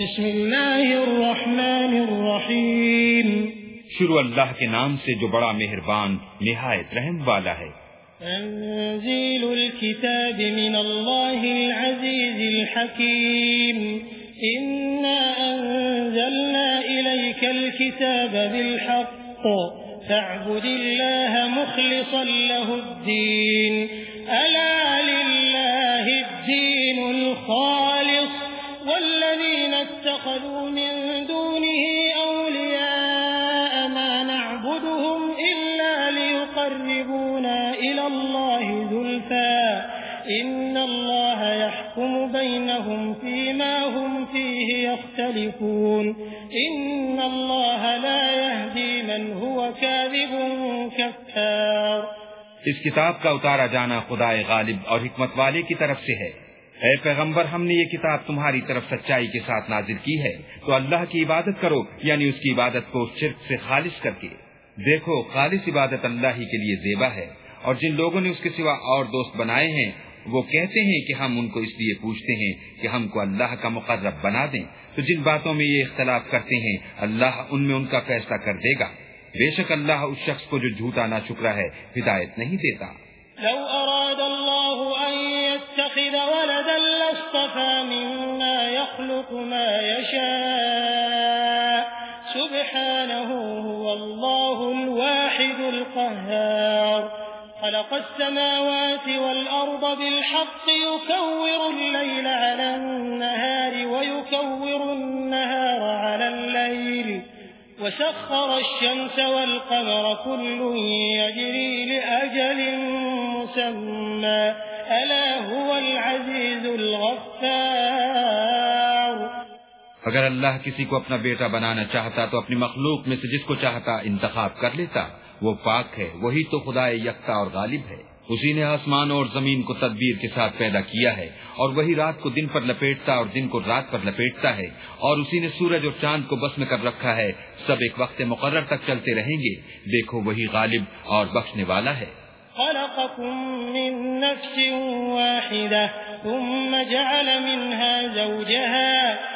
بسم اللہ الرحمن الرحیم۔ شروع اللہ کے نام سے جو بڑا مہربان نہایت رحم والا ہے۔ تنزيل الكتاب من الله العزيز الحكيم إنا أنزلنا إليك الكتاب بالحق۔ فاعبد الله مخلصا له الدين ألا لله الدين الخالص۔ اتخذوا من دونه أولياء ما نعبدهم إلا ليقربونا إلى الله ذلفا إن الله يحكم بينهم فيما هم فيه يختلفون. إن الله لا يهدي من هو كاذب كفار. اس کتاب کا اتارا جانا خدا غالب اور حکمت والے کی طرف سے ہے۔ اے پیغمبر، ہم نے یہ کتاب تمہاری طرف سچائی کے ساتھ نازل کی ہے۔ تو اللہ کی عبادت کرو یعنی اس کی عبادت کو شرک سے خالص کر کے۔ دیکھو، خالص عبادت اللہ ہی کے لیے زیبا ہے۔ اور جن لوگوں نے اس کے سوا اور دوست بنائے ہیں، وہ کہتے ہیں کہ ہم ان کو اس لیے پوچھتے ہیں کہ ہم کو اللہ کا مقرب بنا دیں۔ تو جن باتوں میں یہ اختلاف کرتے ہیں، اللہ ان میں ان کا فیصلہ کر دے گا۔ بے شک اللہ اس شخص کو جو جھوٹا نہ شکرا ہے، ہدایت نہیں دیتا۔ لو أراد الله القهار خلق السماوات والأرض بالحق يكور الليل على النهار ويكور النهار على الليل. وسخر الشمس والقمر كل يجري لأجل مسمى. ألا هو العزيز الغفار. اگر اللہ کسی کو اپنا بیٹا بنانا چاہتا تو اپنی مخلوق میں سے جس کو چاہتا انتخاب کر لیتا۔ وہ پاک ہے، وہی تو خدا یکتا اور غالب ہے۔ اسی نے آسمان اور زمین کو تدبیر کے ساتھ پیدا کیا ہے، اور وہی رات کو دن پر لپیٹتا اور دن کو رات پر لپیٹتا ہے۔ اور اسی نے سورج اور چاند کو بس میں کر رکھا ہے، سب ایک وقت مقرر تک چلتے رہیں گے۔ دیکھو وہی غالب اور بخشنے والا ہے۔ خلقكم من نفس واحدة ثم جعل منها زوجها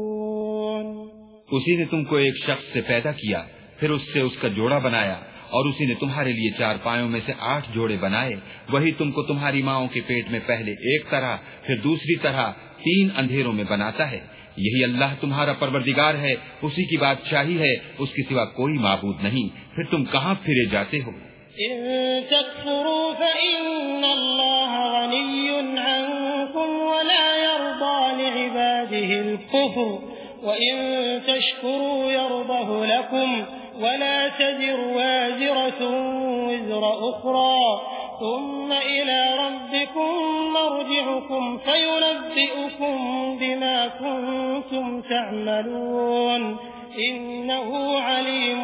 اسی نے تم کو ایک شخص سے پیدا کیا، پھر اس سے اس کا جوڑا بنایا، اور اسی نے تمہارے لیے چار پایوں میں سے آٹھ جوڑے بنائے۔ وہی تم کو تمہاری ماؤں کے پیٹ میں پہلے ایک طرح، پھر دوسری طرح تین اندھیروں میں بناتا ہے۔ یہی اللہ تمہارا پروردگار ہے، اسی کی بادشاہی ہے، اس کے سوا کوئی معبود نہیں۔ پھر تم کہاں پھرے جاتے ہو؟ إن تكفروا فإن عنكم ولا يرضى لعباده الكفر وإن تشكروا يرضه لكم ولا تذر وازرة وزر أخرى ثم إلى ربكم مرجعكم فينبئكم بما كنتم تعملون إنه عليم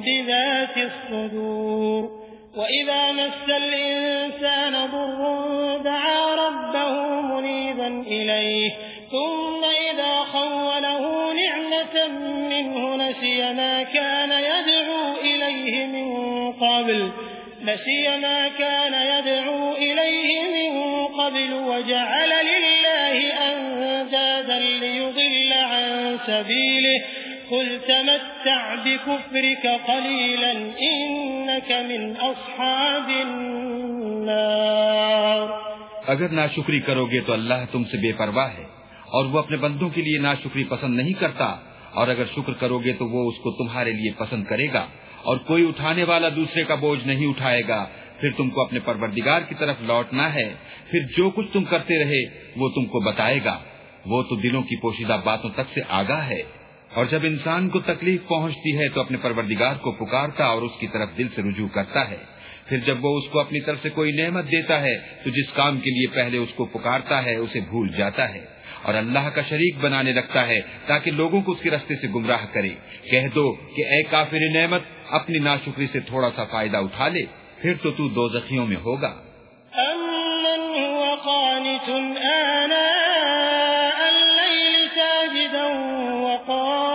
بذات الصدور وإذا مس الإنسان ضر دعا ربه منيبا إليه ثم نعمة منه نسي ما كان يدعو إليه من قبل نسي ما كان يدعو إليه من قبل وجعل لله أندادا ليضل عن سبيله قل تمتع بكفرك قليلا إنك من أصحاب النار اگر ناشکری کرو گے تو اللہ تم سے بے پرواہ ہے اور وہ اپنے بندوں کے لیے ناشکری پسند نہیں کرتا اور اگر شکر کرو گے تو وہ اس کو تمہارے لیے پسند کرے گا اور کوئی اٹھانے والا دوسرے کا بوجھ نہیں اٹھائے گا۔ پھر تم کو اپنے پروردگار کی طرف لوٹنا ہے۔ پھر جو کچھ تم کرتے رہے، وہ تم کو بتائے گا۔ وہ تو دلوں کی پوشیدہ باتوں تک سے آگاہ ہے۔ اور جب انسان کو تکلیف پہنچتی ہے، تو اپنے پروردگار کو پکارتا اور اس کی طرف دل سے رجوع کرتا ہے۔ پھر جب وہ اس کو اپنی طرف سے کوئی نعمت دیتا ہے، تو جس کام کے لیے پہلے اس کو پکارتا ہے، اسے بھول جاتا ہے۔ اور اللہ کا شریک بنانے لگتا ہے تاکہ لوگوں کو اس کے رستے سے گمراہ کرے۔ کہہ دو کہ اے کافر نعمت، اپنی ناشکری سے تھوڑا سا فائدہ اٹھا لے، پھر تو تو دو زخیوں میں ہوگا۔ أَمَّنْ هُوَ قَانِتٌ آنَاءَ اللَّيْلِ سَاجِدًا وَقَائِمًا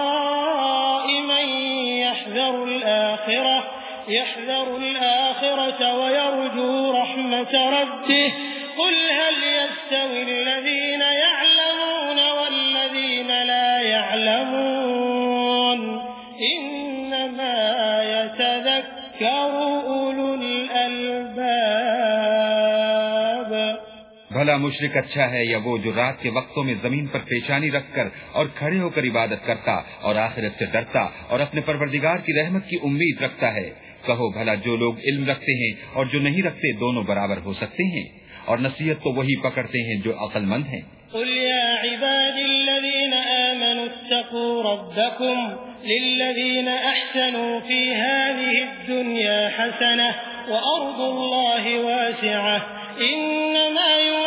بھلا مشرق اچھا ہے یا وہ جو رات کے وقتوں میں زمین پر پیشانی رکھ کر اور کھڑے ہو کر عبادت کرتا اور آخرت سے ڈرتا اور اپنے پروردگار کی رحمت کی امید رکھتا ہے۔ کہو بھلا جو لوگ علم رکھتے ہیں اور جو نہیں رکھتے دونوں برابر ہو سکتے ہیں۔ اور نصیحت تو وہی پکڑتے ہیں جو عقل مند ہیں۔ قل يا عبادي الذين آمنوا اتقوا ربكم للذين أحسنوا في هذه الدنيا حسنة وأرض الله واسعة إنما يوفى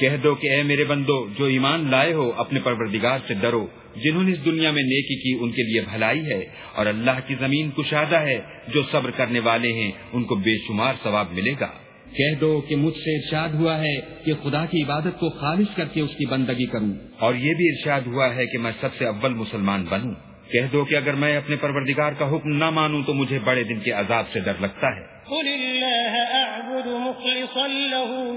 کہہ دو کہ اے میرے بندو، جو ایمان لائے ہو، اپنے پروردگار سے ڈرو، جنہوں نے اس دنیا میں نیکی کی، ان کے لیے بھلائی ہے۔ اور اللہ کی زمین کشادہ ہے، جو صبر کرنے والے ہیں، ان کو بے شمار ثواب ملے گا۔ کہہ دو کہ مجھ سے ارشاد ہوا ہے کہ خدا کی عبادت کو خالص کر کے اس کی بندگی کروں۔ اور یہ بھی ارشاد ہوا ہے کہ میں سب سے اول مسلمان بنوں۔ کہہ دو کہ اگر میں اپنے پروردگار کا حکم نہ مانوں، تو مجھے بڑے دن کے عذاب سے ڈر لگتا ہے۔ قل الله أعبد مخلصا له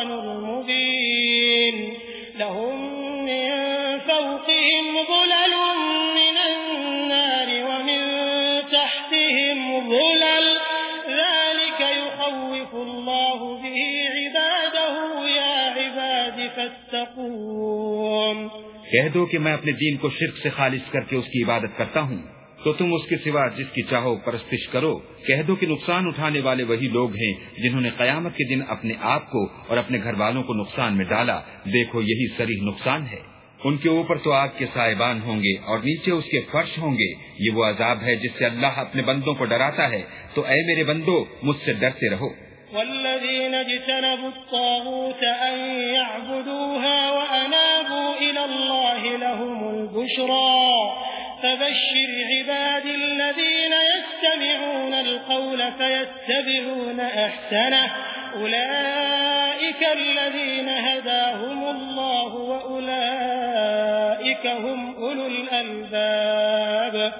فاتقون کہہ دو کہ میں اپنے دین کو شرک سے خالص کر کے اس کی عبادت کرتا ہوں، تو تم اس کے سوا جس کی چاہو پرستش کرو۔ کہہ دو کہ نقصان اٹھانے والے وہی لوگ ہیں جنہوں نے قیامت کے دن اپنے آپ کو اور اپنے گھر والوں کو نقصان میں ڈالا۔ دیکھو، یہی سریح نقصان ہے۔ ان کے اوپر تو آگ کے صاحبان ہوں گے اور نیچے اس کے فرش ہوں گے۔ یہ وہ عذاب ہے جس سے اللہ اپنے بندوں کو ڈراتا ہے۔ تو اے میرے بندو، مجھ سے ڈرتے رہو۔ والذين اجتنبوا الطاغوت أن يعبدوها وأنابوا إلى الله لهم البشرى. فبشر عباد الذين يستمعون القول فيتبعون أحسنه. أولئك الذين هداهم الله وأولئك هم أولو الألباب.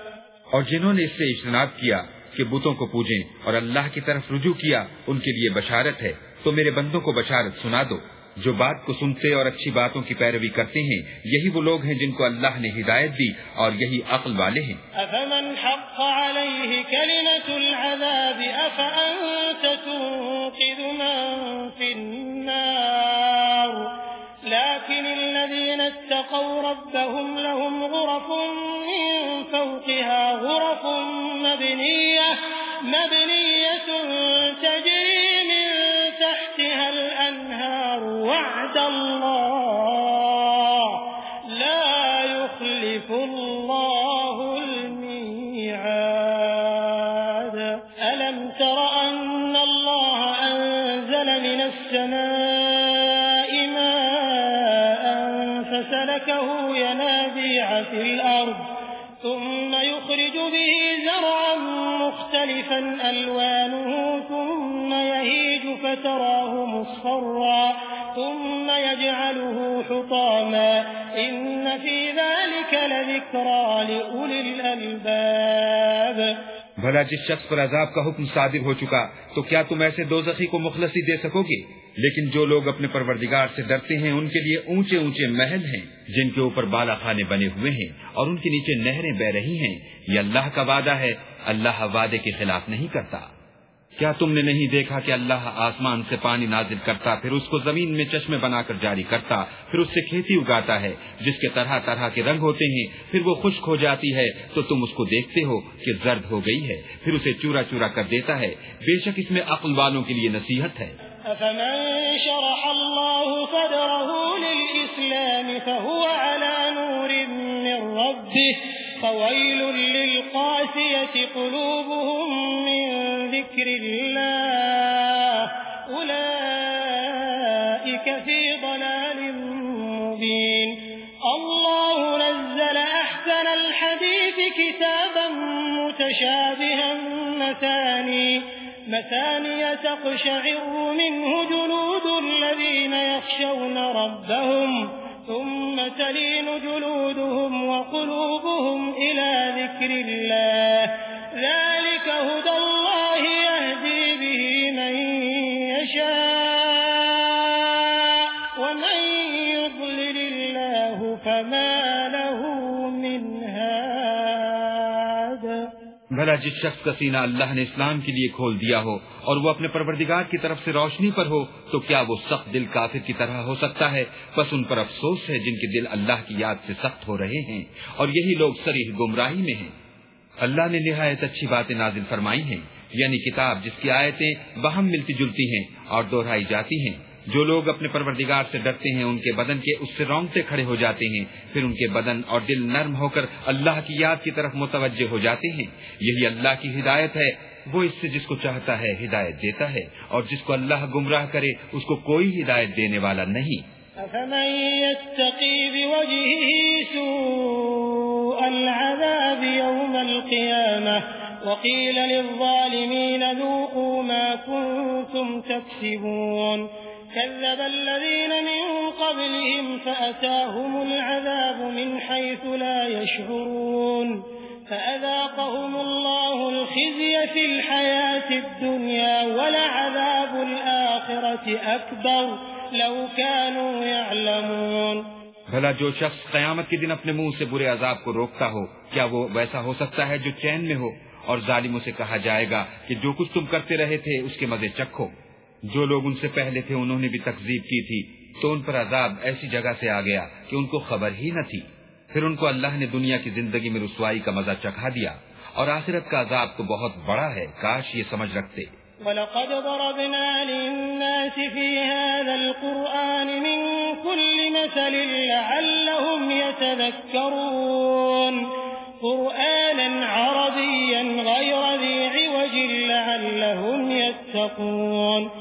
اور جنہوں نے اس سے اجتناب کیا کہ بتوں کو پوجیں اور اللہ کی طرف رجوع کیا ان کے لیے بشارت ہے، تو میرے بندوں کو بشارت سنا دو۔ جو بات کو سنتے اور اچھی باتوں کی پیروی کرتے ہیں، یہی وہ لوگ ہیں جن کو اللہ نے ہدایت دی اور یہی عقل والے ہیں۔ أفمن حق عليه كلمة العذاب أفأنت تنقذ من في النار؟ لكن الذين اتقوا ربهم لهم غرف من فوقها غرف مبنية مبنية تجري من تحتها الأنهار وعد الله مصفرا ثم يجعله حطاما. إن في ذلك لذكرى لأولي الألباب. بھلا جس شخص پر عذاب کا حکم صادر ہو چکا، تو کیا تم ایسے دو زخی کو مخلصی دے سکو گے؟ لیکن جو لوگ اپنے پروردگار سے ڈرتے ہیں، ان کے لیے اونچے اونچے محل ہیں، جن کے اوپر بالا خانے بنے ہوئے ہیں اور ان کے نیچے نہریں بہ رہی ہیں۔ یہ اللہ کا وعدہ ہے، اللہ وعدے کے خلاف نہیں کرتا۔ کیا تم نے نہیں دیکھا کہ اللہ آسمان سے پانی نازل کرتا، پھر اس کو زمین میں چشمے بنا کر جاری کرتا، پھر اس سے کھیتی اگاتا ہے، جس کے طرح طرح کے رنگ ہوتے ہیں، پھر وہ خشک ہو جاتی ہے، تو تم اس کو دیکھتے ہو کہ زرد ہو گئی ہے، پھر اسے چورا چورا کر دیتا ہے۔ بے شک اس میں عقل والوں کے لیے نصیحت ہے۔ أفمن شرح الله صدره للإسلام فهو على نور من ربه، فويل للقاسية قلوبهم من ذكر الله أولئك في ضلال مبين الله نزل أحسن الحديث كتابا متشابها مثاني مثانية تقشعر منه جلود الذين يخشون ربهم ثم تلين جلودهم وقلوبهم إلى ذكر الله بھلا جس شخص کا سینہ اللہ نے اسلام کے لیے کھول دیا ہو اور وہ اپنے پروردگار کی طرف سے روشنی پر ہو، تو کیا وہ سخت دل کافر کی طرح ہو سکتا ہے؟ بس ان پر افسوس ہے جن کے دل اللہ کی یاد سے سخت ہو رہے ہیں اور یہی لوگ سریح گمراہی میں ہیں۔ اللہ نے نہایت اچھی باتیں نازل فرمائی ہیں یعنی کتاب جس کی آیتیں بہم ملتی جلتی ہیں اور دوہرائی جاتی ہیں۔ جو لوگ اپنے پروردگار سے ڈرتے ہیں، ان کے بدن کے اس سے رونگتے کھڑے ہو جاتے ہیں۔ پھر ان کے بدن اور دل نرم ہو کر اللہ کی یاد کی طرف متوجہ ہو جاتے ہیں۔ یہی اللہ کی ہدایت ہے۔ وہ اس سے جس کو چاہتا ہے ہدایت دیتا ہے اور جس کو اللہ گمراہ کرے، اس کو کوئی ہدایت دینے والا نہیں۔ أفمن يتقي بوجهه سوء العذاب يوم القيامة وقيل للظالمين ذوقوا ما كنتم تكسبون كذب الذين من قبلهم فأتاهم العذاب من حيث لا يشعرون فأذاقهم الله الخزي في الحياة الدنيا ولعذاب الآخرة أكبر لو كانوا يعلمون بھلا جو شخص قیامت کے دن اپنے منہ سے برے عذاب کو روکتا ہو، کیا وہ ویسا ہو سکتا ہے جو چین میں ہو؟ اور ظالموں سے کہا جائے گا کہ جو کچھ تم کرتے رہے تھے، اس کے مزے چکھو۔ جو لوگ ان سے پہلے تھے، انہوں نے بھی تکزیب کی تھی۔ تو ان پر عذاب ایسی جگہ سے آ گیا کہ ان کو خبر ہی نہ تھی۔ پھر ان کو اللہ نے دنیا کی زندگی میں رسوائی کا مزہ چکھا دیا اور آخرت کا عذاب تو بہت بڑا ہے۔ کاش یہ سمجھ رکھتے۔ ولقد ضربنا للناس في هذا القرآن من كل مثل لعلهم يتذكرون۔ قرآنا عربيا غير ذي عوج لعلهم يتقون۔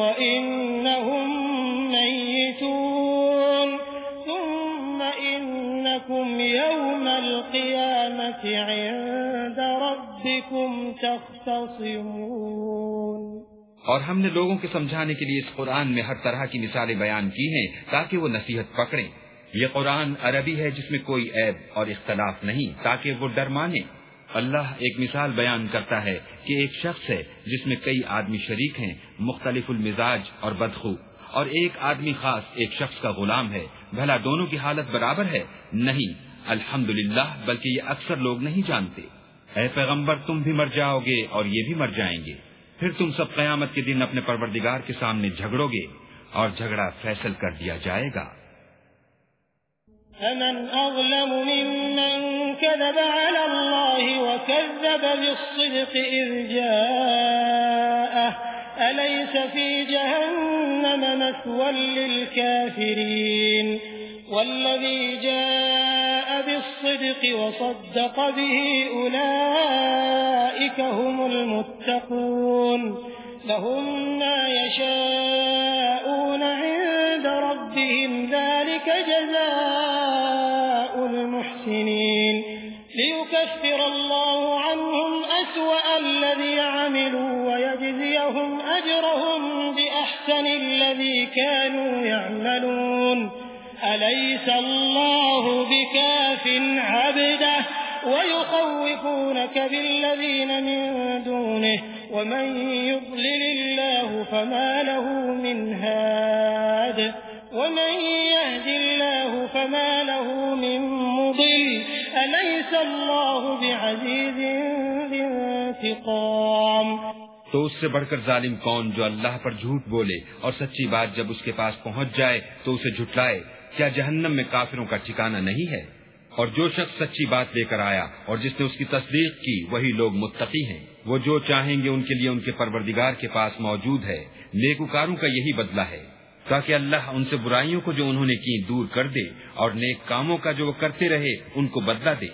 عند ربكم تختصمون۔ اور ہم نے لوگوں کے سمجھانے کے لیے اس قرآن میں ہر طرح کی مثالیں بیان کی ہیں تاکہ وہ نصیحت پکڑیں۔ یہ قرآن عربی ہے جس میں کوئی عیب اور اختلاف نہیں، تاکہ وہ ڈر مانے۔ اللہ ایک مثال بیان کرتا ہے کہ ایک شخص ہے جس میں کئی آدمی شریک ہیں، مختلف المزاج اور بدخو۔ اور ایک آدمی خاص ایک شخص کا غلام ہے، بھلا دونوں کی حالت برابر ہے؟ نہیں۔ الحمد بلکہ یہ اکثر لوگ نہیں جانتے۔ اے پیغمبر، تم بھی مر جاؤ گے اور یہ بھی مر جائیں گے۔ پھر تم سب قیامت کے دن اپنے پروردگار کے سامنے جھگڑو گے اور جھگڑا فیصل کر دیا جائے گا۔ فمن أظلم ممن كذب على الله وكذب بالصدق إذ جاءه، أليس في جهنم مثوى للكافرين؟ والذي جاء بالصدق وصدق به أولئك هم المتقون لهم ما يشاءون عند ربهم ذلك جزاء المحسنين ليكفر الله عنهم أسوأ الذي عملوا ويجزيهم أجرهم بأحسن الذي كانوا يعملون أليس الله بكاف عبده ويخوفونك بالذين من دونه ومن يضلل الله فما له من هاد ومن يهد الله فما له من مضل أليس الله بعزيز بانتقام تو اس سے بڑھ کر ظالم کون جو اللہ پر جھوٹ بولے اور سچی بات جب اس کے پاس پہنچ جائے تو اسے جھٹلائے؟ کیا جہنم میں کافروں کا ٹھکانہ نہیں ہے؟ اور جو شخص سچی بات لے کر آیا اور جس نے اس کی تصدیق کی، وہی لوگ متقی ہیں۔ وہ جو چاہیں گے ان کے لیے ان کے پروردگار کے پاس موجود ہے۔ نیکوکاروں کا یہی بدلہ ہے۔ تاکہ اللہ ان سے برائیوں کو جو انہوں نے کی دور کر دے اور نیک کاموں کا جو وہ کرتے رہے، ان کو بدلہ دے۔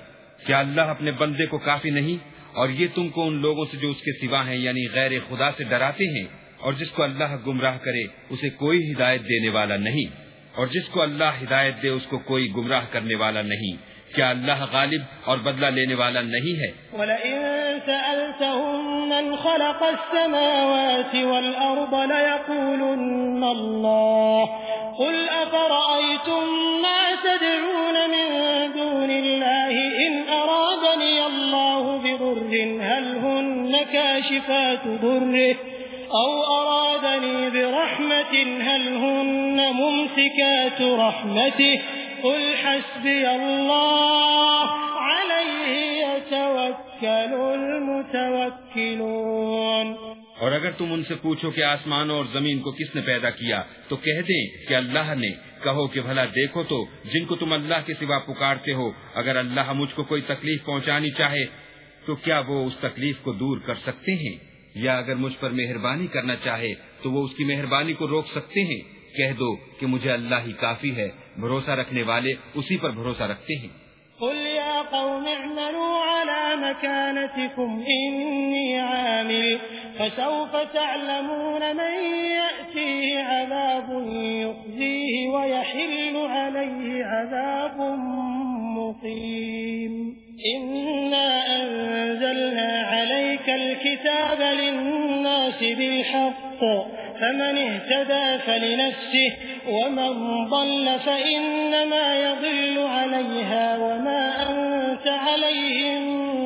کیا اللہ اپنے بندے کو کافی نہیں؟ اور یہ تم کو ان لوگوں سے جو اس کے سوا ہیں یعنی غیر خدا سے ڈراتے ہیں، اور جس کو اللہ گمراہ کرے، اسے کوئی ہدایت دینے والا نہیں۔ اور جس کو اللہ ہدایت دے اس کو کوئی گمراہ کرنے والا نہیں۔ کیا اللہ غالب اور بدلہ لینے والا نہیں ہے؟ وَلَئِن سَأَلْتَهُم مَّنْ خَلَقَ السَّمَاوَاتِ وَالْأَرْضَ لَيَقُولُنَّ اللَّهُ قُلْ أَفَرَأَيْتُم مَّا تَدْعُونَ مِن دُونِ اللَّهِ إِنْ أَرَادَنِيَ اللَّهُ بِضُرٍّ هَلْ هُنَّ كَاشِفَاتُ ضُرِّهِ؟ أو أرادني برحمة، هل هن ممسكات رحمته؟ قل حسبي الله، عليه يتوكل المتوكلون. اور اگر تم ان سے پوچھو کہ آسمان اور زمین کو کس نے پیدا کیا، تو کہہ دیں کہ اللہ نے، کہو کہ بھلا دیکھو تو جن کو تم اللہ کے سوا پکارتے ہو، اگر اللہ مجھ کو کوئی تکلیف پہنچانی چاہے، تو کیا وہ اس تکلیف کو دور کر سکتے ہیں؟ یا اگر مجھ پر مہربانی کرنا چاہے تو وہ اس کی مہربانی کو روک سکتے ہیں، کہہ دو کہ مجھے اللہ ہی کافی ہے، بھروسہ رکھنے والے اسی پر بھروسہ رکھتے ہیں۔ قل يا قوم اعملوا على مكانتكم إني عامل، فسوف تعلمون من يأتيه عذاب يخزيه ويحل عليه عذاب مقيم۔ إنا أنزلنا عليك الكتاب للناس بالحق فمن اهتدى فلنفسه ومن ضل فإنما يضل عليها وما أنت عليهم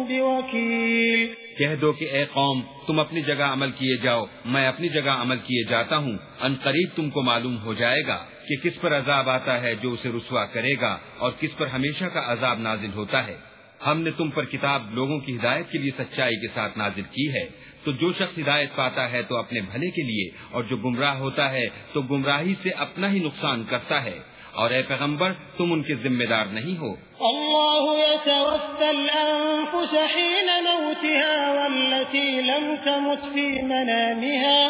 بوكيل کہہ دو کہ اے قوم، تم اپنی جگہ عمل کیے جاؤ، میں اپنی جگہ عمل کیے جاتا ہوں۔ ان قریب تم کو معلوم ہو جائے گا کہ کس پر عذاب آتا ہے جو اسے رسوا کرے گا اور کس پر ہمیشہ کا عذاب نازل ہوتا ہے۔ ہم نے تم پر کتاب لوگوں کی ہدایت کے لیے سچائی کے ساتھ نازل کی ہے۔ تو جو شخص ہدایت پاتا ہے تو اپنے بھلے کے لیے، اور جو گمراہ ہوتا ہے تو گمراہی سے اپنا ہی نقصان کرتا ہے۔ اور اے پیغمبر، تم ان کے ذمہ دار نہیں ہو۔ اللہ يتوفى الأنفس حين موتها والتي لم تمت في منامها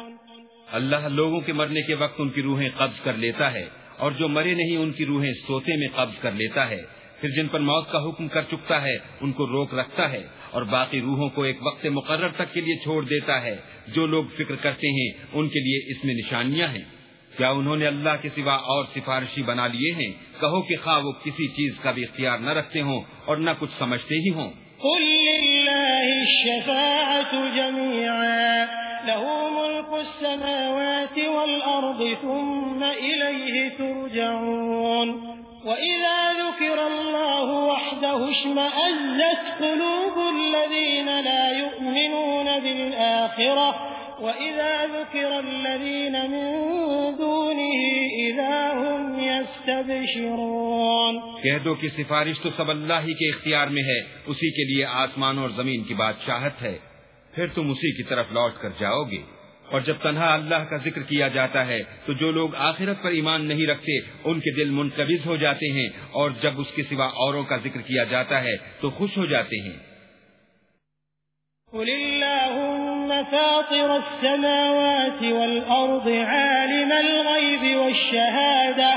اللہ لوگوں کے مرنے کے وقت ان کی روحیں قبض کر لیتا ہے اور جو مرے نہیں ان کی روحیں سوتے میں قبض کر لیتا ہے۔ پھر جن پر موت کا حکم کر چکتا ہے، ان کو روک رکھتا ہے اور باقی روحوں کو ایک وقت مقرر تک کے لیے چھوڑ دیتا ہے۔ جو لوگ فکر کرتے ہیں، ان کے لیے اس میں نشانیاں ہیں۔ کیا انہوں نے اللہ کے سوا اور سفارشی بنا لیے ہیں؟ کہو کہ خواہ وہ کسی چیز کا بھی اختیار نہ رکھتے ہوں اور نہ کچھ سمجھتے ہی ہوں۔ قل لله الشفاعة جميعا۔ له ملك السماوات والأرض ثم إليه ترجعون. وإذا ذكر الله وحده اشمأزت قلوب الذين لا يؤمنون بالآخرة. وإذا ذكر الذين من دونه إذا هم يستبشرون. کہہ دو کہ سفارش تو سب اللہ ہی کے اختیار میں ہے، اسی کے لیے آسمان اور زمین کی بادشاہت ہے۔ پھر تم اسی کی طرف لوٹ کر جاؤ گے۔ اور جب تنہا اللہ کا ذکر کیا جاتا ہے، تو جو لوگ آخرت پر ایمان نہیں رکھتے، ان کے دل منقبض ہو جاتے ہیں۔ اور جب اس کے سوا اوروں کا ذکر کیا جاتا ہے، تو خوش ہو جاتے ہیں۔ قل اللهم فاطر السماوات والأرض عالم الغيب والشهادة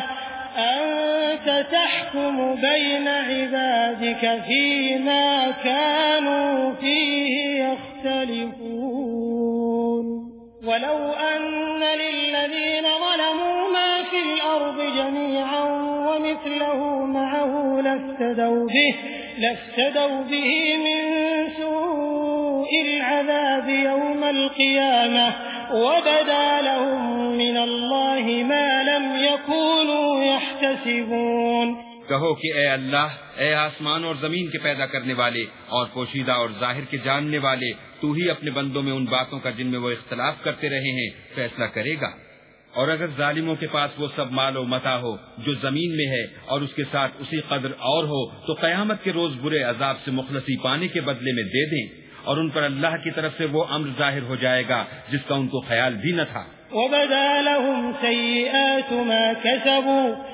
أنت تحكم بين عبادك فيما كانوا فيه يختلفون يختلفون. ولو أن للذين ظلموا ما في الأرض جميعا ومثله معه لافتدوا به, لافتدوا به من سوء العذاب يوم القيامة. وبدا لهم من الله ما لم يكونوا يحتسبون. کہو کہ اے اللہ، اے آسمان اور زمین کے پیدا کرنے والے اور پوشیدہ اور ظاہر کے جاننے والے، تو ہی اپنے بندوں میں ان باتوں کا جن میں وہ اختلاف کرتے رہے ہیں، فیصلہ کرے گا۔ اور اگر ظالموں کے پاس وہ سب مال و متا ہو جو زمین میں ہے اور اس کے ساتھ اسی قدر اور ہو، تو قیامت کے روز برے عذاب سے مخلصی پانے کے بدلے میں دے دیں۔ اور ان پر اللہ کی طرف سے وہ امر ظاہر ہو جائے گا جس کا ان کو خیال بھی نہ تھا۔ وبدا لهم سيئات ما كسبوا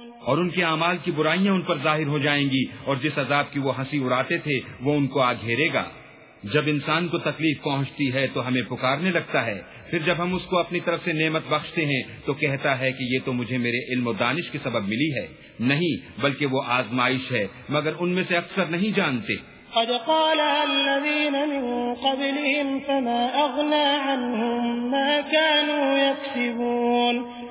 اور ان کے اعمال کی برائیاں ان پر ظاہر ہو جائیں گی، اور جس عذاب کی وہ ہنسی اڑاتے تھے، وہ ان کو آ گھیرے گا۔ جب انسان کو تکلیف پہنچتی ہے تو ہمیں پکارنے لگتا ہے۔ پھر جب ہم اس کو اپنی طرف سے نعمت بخشتے ہیں، تو کہتا ہے کہ یہ تو مجھے میرے علم و دانش کے سبب ملی ہے۔ نہیں، بلکہ وہ آزمائش ہے، مگر ان میں سے اکثر نہیں جانتے۔ قد قالها الذين من قبلهم فما أغنى عنهم ما كانوا يكسبون۔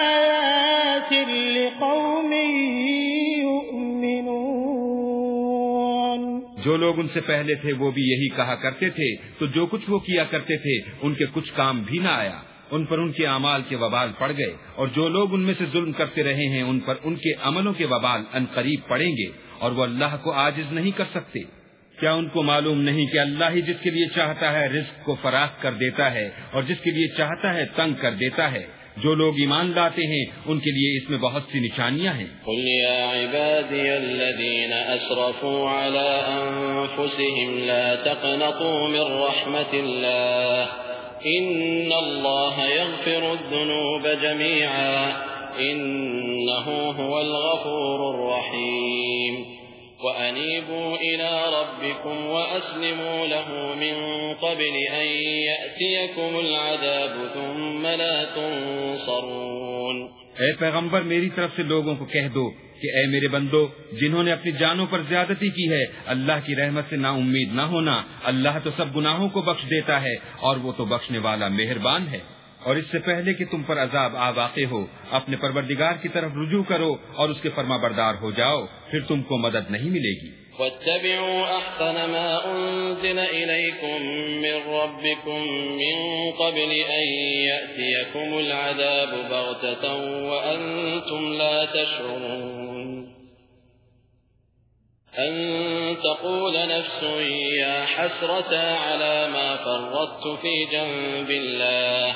لوگ ان سے پہلے تھے، وہ بھی یہی کہا کرتے تھے۔ تو جو کچھ وہ کیا کرتے تھے، ان کے کچھ کام بھی نہ آیا۔ ان پر ان کے اعمال کے وبال پڑ گئے۔ اور جو لوگ ان میں سے ظلم کرتے رہے ہیں، ان پر ان کے عملوں کے وبال ان قریب پڑیں گے۔ اور وہ اللہ کو آجز نہیں کر سکتے۔ کیا ان کو معلوم نہیں کہ اللہ ہی جس کے لیے چاہتا ہے، رزق کو فراخ کر دیتا ہے، اور جس کے لیے چاہتا ہے، تنگ کر دیتا ہے؟ جو لوگ ایمان لاتے ہیں، ان کے لیے اس میں بہت سی نشانیاں ہیں۔ قل يا عبادي الذين أسرفوا على أنفسهم لا تقنطوا من رحمة الله إن الله يغفر الذنوب جميعا إنه هو الغفور الرحيم وأنيبوا إلى ربكم وأسلموا له من قبل أن يأتيكم العذاب ثم لا تنصرون. اے پیغمبر، میری طرف سے لوگوں کو کہہ دو کہ اے میرے بندو، جنہوں نے اپنی جانوں پر زیادتی کی ہے، اللہ کی رحمت سے نا امید نہ ہونا، اللہ تو سب گناہوں کو بخش دیتا ہے اور وہ تو بخشنے والا مہربان ہے۔ اور اس سے پہلے کہ تم پر عذاب آ واقع ہو، اپنے پروردگار کی طرف رجوع کرو اور اس کے فرما بردار ہو جاؤ، پھر تم کو مدد نہیں ملے گی۔ واتبعوا أحسن ما أنزل إليكم من ربكم من قبل أن يأتيكم العذاب بغتة وأنتم لا تشعرون أن تقول نفس يا حسرة على ما فرطت في جنب الله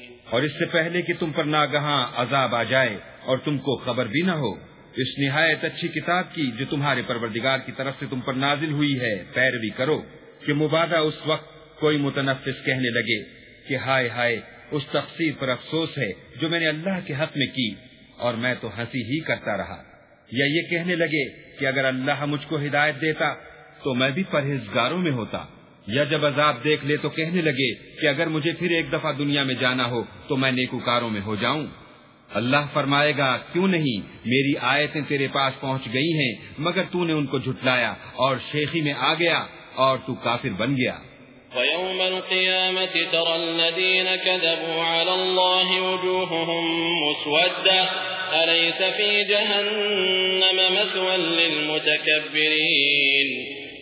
اور اس سے پہلے کہ تم پر ناگہاں عذاب آ جائے اور تم کو خبر بھی نہ ہو۔ اس نہایت اچھی کتاب کی جو تمہارے پروردگار کی طرف سے تم پر نازل ہوئی ہے، پیروی کرو کہ مبادہ اس وقت کوئی متنفس کہنے لگے کہ ہائے ہائے، اس تقسیم پر افسوس ہے جو میں نے اللہ کے حق میں کی اور میں تو ہنسی ہی کرتا رہا۔ یا یہ کہنے لگے کہ اگر اللہ مجھ کو ہدایت دیتا تو میں بھی پرہیزگاروں میں ہوتا۔ یا جب عذاب دیکھ لے تو کہنے لگے کہ اگر مجھے پھر ایک دفعہ دنیا میں جانا ہو تو میں نیکوکاروں میں ہو جاؤں۔ اللہ فرمائے گا، کیوں نہیں؟ میری آیتیں تیرے پاس پہنچ گئی ہیں، مگر تو نے ان کو جھٹلایا اور شیخی میں آ گیا اور تو کافر بن گیا۔ ويوم القيامة ترى الذين كذبوا على الله وجوههم مسودة أليس في جهنم مثوى للمتكبرين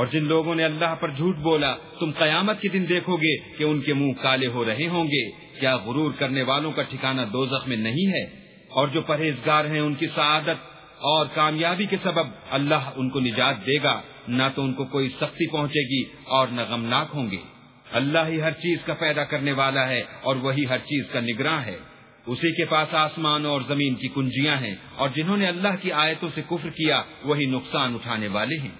اور جن لوگوں نے اللہ پر جھوٹ بولا، تم قیامت کے دن دیکھو گے کہ ان کے منہ کالے ہو رہے ہوں گے۔ کیا غرور کرنے والوں کا ٹھکانہ دو میں نہیں ہے؟ اور جو پرہیزگار ہیں ان کی سعادت اور کامیابی کے سبب اللہ ان کو نجات دے گا۔ نہ تو ان کو کوئی سختی پہنچے گی اور نہ غمناک ہوں گے۔ اللہ ہی ہر چیز کا پیدا کرنے والا ہے اور وہی ہر چیز کا نگراں ہے۔ اسی کے پاس آسمان اور زمین کی کنجیاں ہیں اور جنہوں نے اللہ کی آیتوں سے کفر کیا، وہی نقصان اٹھانے والے ہیں۔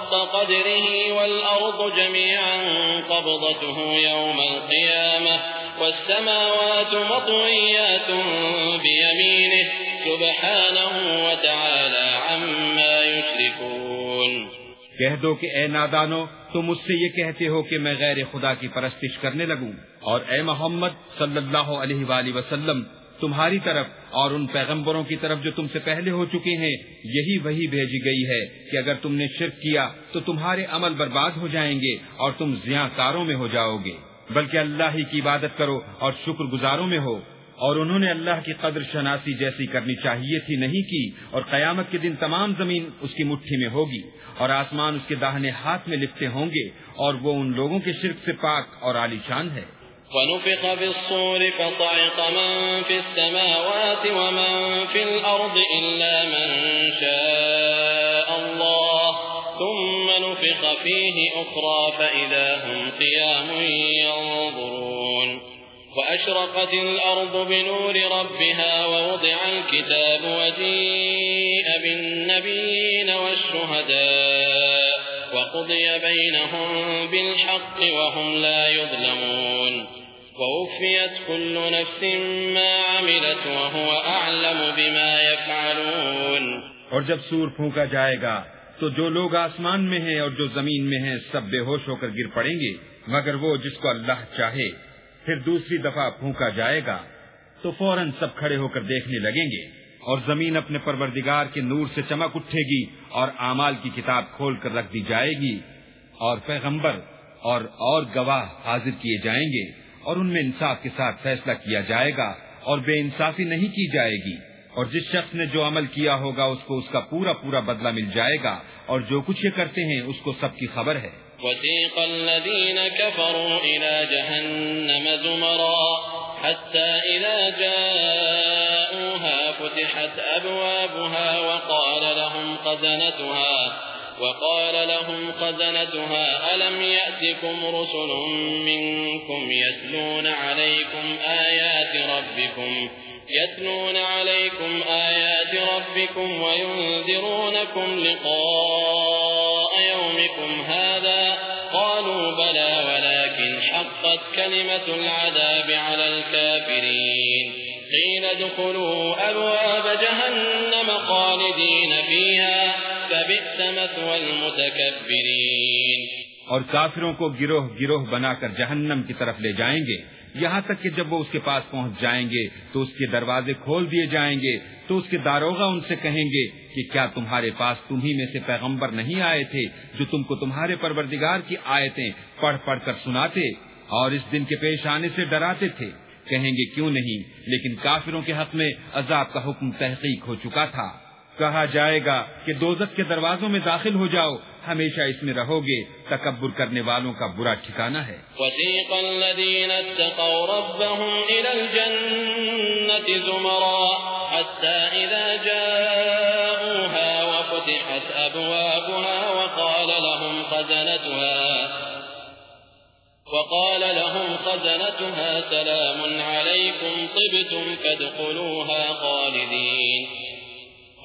حق قدره والأرض جميعا قبضته يوم القيامة والسماوات مطويات بيمينه سبحانه وتعالى عما يشركون کہہ دو کہ اے نادانو، تم اس سے یہ کہتے ہو کہ میں غیر خدا کی پرستش کرنے لگوں اور اے محمد صلی اللہ علیہ وآلہ وسلم تمہاری طرف اور ان پیغمبروں کی طرف جو تم سے پہلے ہو چکے ہیں، یہی وہی بھیجی گئی ہے کہ اگر تم نے شرک کیا تو تمہارے عمل برباد ہو جائیں گے اور تم زیاں کاروں میں ہو جاؤ گے۔ بلکہ اللہ ہی کی عبادت کرو اور شکر گزاروں میں ہو۔ اور انہوں نے اللہ کی قدر شناسی جیسی کرنی چاہیے تھی نہیں کی اور قیامت کے دن تمام زمین اس کی مٹھی میں ہوگی اور آسمان اس کے داہنے ہاتھ میں لکھتے ہوں گے اور وہ ان لوگوں کے شرک سے پاک اور عالی شان ہے۔ ونفق في الصور فصعق من في السماوات ومن في الأرض إلا من شاء الله. ثم نفق فيه أخرى فإذا هم قيام ينظرون. وأشرقت الأرض بنور ربها ووضع الكتاب وجيء بالنبيين والشهداء وقضي بينهم بالحق وهم لا يظلمون. ووفيت كل نفس ما عملت وهو أعلم بما يفعلون. اور جب سور پھونکا جائے گا، تو جو لوگ آسمان میں ہیں اور جو زمین میں ہیں، سب بے ہوش ہو کر گر پڑیں گے، مگر وہ جس کو اللہ چاہے، پھر دوسری دفعہ پھونکا جائے گا، تو فوراً سب کھڑے ہو کر دیکھنے لگیں گے، اور زمین اپنے پروردگار کے نور سے چمک اٹھے گی، اور اعمال کی کتاب کھول کر رکھ دی جائے گی، اور پیغمبر اور اور گواہ حاضر کیے جائیں گے۔ اور ان میں انصاف کے ساتھ فیصلہ کیا جائے گا اور بے انصافی نہیں کی جائے گی۔ اور جس شخص نے جو عمل کیا ہوگا، اس کو اس کا پورا پورا بدلہ مل جائے گا اور جو کچھ یہ کرتے ہیں، اس کو سب کی خبر ہے۔ وسيق الذين كفروا إلى جهنم زمرا حتى إذا جاءوها، فتحت أبوابها وقال لهم خزنتها۔ وقال لهم خزنتها، ألم يأتكم رسل منكم يتلون عليكم آيات ربكم، يتلون عليكم آيات ربكم وينذرونكم لقاء يومكم هذا؟ قالوا بلى، ولكن حقت كلمة العذاب على الكافرين. قيل ادخلوا أبواب جهنم خالدين فيها. فبئس مثوى المتكبرين اور کافروں کو گروہ گروہ بنا کر جہنم کی طرف لے جائیں گے۔ یہاں تک کہ جب وہ اس کے پاس پہنچ جائیں گے، تو اس کے دروازے کھول دیے جائیں گے، تو اس کے داروغہ ان سے کہیں گے کہ کیا تمہارے پاس تمہیں میں سے پیغمبر نہیں آئے تھے جو تم کو تمہارے پروردگار کی آیتیں پڑھ پڑھ کر سناتے اور اس دن کے پیش آنے سے ڈراتے تھے۔ کہیں گے، کیوں نہیں؟ لیکن کافروں کے حق میں عذاب کا حکم تحقیق ہو چکا تھا۔ کہا جائے گا کہ دوزت کے دروازوں میں داخل ہو جاؤ، ہمیشہ اس میں رہو گے۔ تکبر کرنے والوں کا برا ٹھکانہ ہے۔ وسيق الذين اتقوا ربهم إلى الجنة زمرا وقال لهم خزنتها سلام عليكم طبتم فادخلوها خالدين۔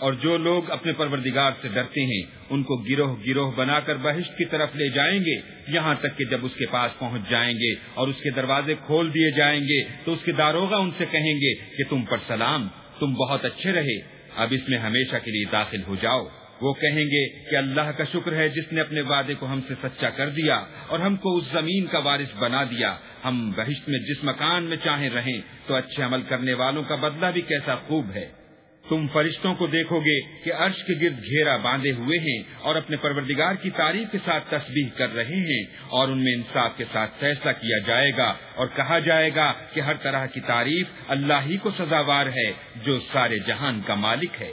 اور جو لوگ اپنے پروردگار سے ڈرتے ہیں، ان کو گروہ گروہ بنا کر بہشت کی طرف لے جائیں گے۔ یہاں تک کہ جب اس کے پاس پہنچ جائیں گے اور اس کے دروازے کھول دیے جائیں گے، تو اس کے داروغہ ان سے کہیں گے کہ تم پر سلام، تم بہت اچھے رہے، اب اس میں ہمیشہ کے لیے داخل ہو جاؤ۔ وہ کہیں گے کہ اللہ کا شکر ہے جس نے اپنے وعدے کو ہم سے سچا کر دیا اور ہم کو اس زمین کا وارث بنا دیا۔ ہم بہشت میں جس مکان میں چاہیں رہیں، تو اچھے عمل کرنے والوں کا بدلہ بھی کیسا خوب ہے۔ تم فرشتوں کو دیکھو گے کہ عرش کے گرد گھیرا باندھے ہوئے ہیں اور اپنے پروردگار کی تعریف کے ساتھ تسبیح کر رہے ہیں اور ان میں انصاف کے ساتھ فیصلہ کیا جائے گا اور کہا جائے گا کہ ہر طرح کی تعریف اللہ ہی کو سزاوار ہے جو سارے جہان کا مالک ہے۔